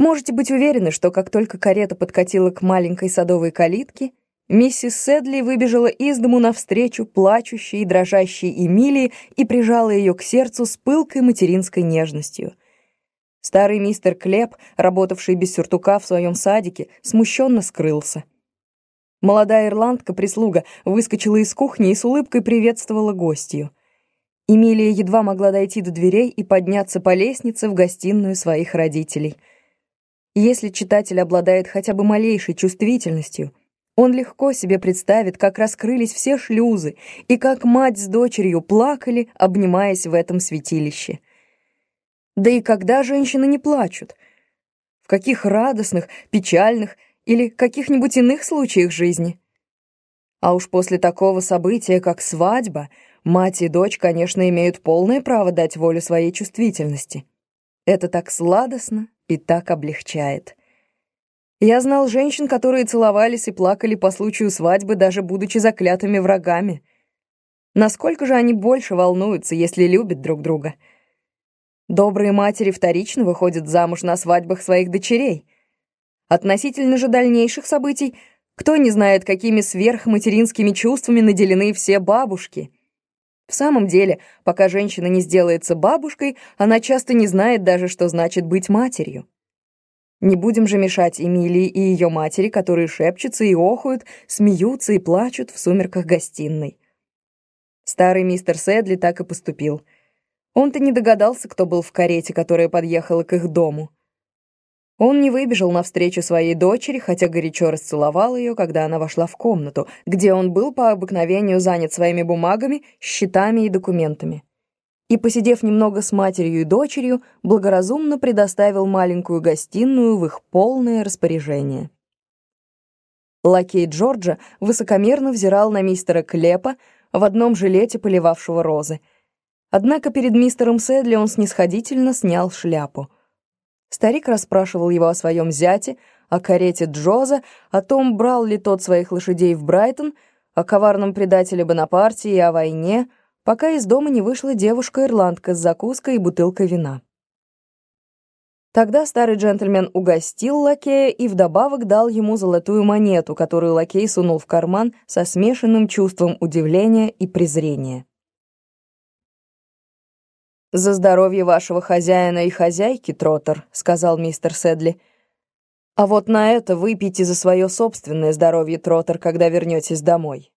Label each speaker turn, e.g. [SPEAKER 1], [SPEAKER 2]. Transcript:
[SPEAKER 1] Можете быть уверены, что как только карета подкатила к маленькой садовой калитке, миссис Седли выбежала из дому навстречу плачущей и дрожащей Эмилии и прижала ее к сердцу с пылкой материнской нежностью. Старый мистер Клеп, работавший без сюртука в своем садике, смущенно скрылся. Молодая ирландка-прислуга выскочила из кухни и с улыбкой приветствовала гостью. Эмилия едва могла дойти до дверей и подняться по лестнице в гостиную своих родителей — если читатель обладает хотя бы малейшей чувствительностью, он легко себе представит, как раскрылись все шлюзы и как мать с дочерью плакали, обнимаясь в этом святилище. Да и когда женщины не плачут? В каких радостных, печальных или каких-нибудь иных случаях жизни? А уж после такого события, как свадьба, мать и дочь, конечно, имеют полное право дать волю своей чувствительности. Это так сладостно и так облегчает. Я знал женщин, которые целовались и плакали по случаю свадьбы, даже будучи заклятыми врагами. Насколько же они больше волнуются, если любят друг друга? Добрые матери вторично выходят замуж на свадьбах своих дочерей. Относительно же дальнейших событий, кто не знает, какими сверхматеринскими чувствами наделены все бабушки — в самом деле, пока женщина не сделается бабушкой, она часто не знает даже, что значит быть матерью. Не будем же мешать Эмилии и ее матери, которые шепчутся и охают, смеются и плачут в сумерках гостиной. Старый мистер Сэдли так и поступил. Он-то не догадался, кто был в карете, которая подъехала к их дому. Он не выбежал навстречу своей дочери, хотя горячо расцеловал ее, когда она вошла в комнату, где он был по обыкновению занят своими бумагами, счетами и документами. И, посидев немного с матерью и дочерью, благоразумно предоставил маленькую гостиную в их полное распоряжение. Лакей Джорджа высокомерно взирал на мистера Клепа в одном жилете, поливавшего розы. Однако перед мистером Сэдли он снисходительно снял шляпу — Старик расспрашивал его о своем зяте, о карете Джоза, о том, брал ли тот своих лошадей в Брайтон, о коварном предателе Бонапарте и о войне, пока из дома не вышла девушка-ирландка с закуской и бутылкой вина. Тогда старый джентльмен угостил лакея и вдобавок дал ему золотую монету, которую лакей сунул в карман со смешанным чувством удивления и презрения. «За здоровье вашего хозяина и хозяйки, Троттер», — сказал мистер Седли. «А вот на это выпейте за свое собственное здоровье, Троттер, когда вернетесь домой».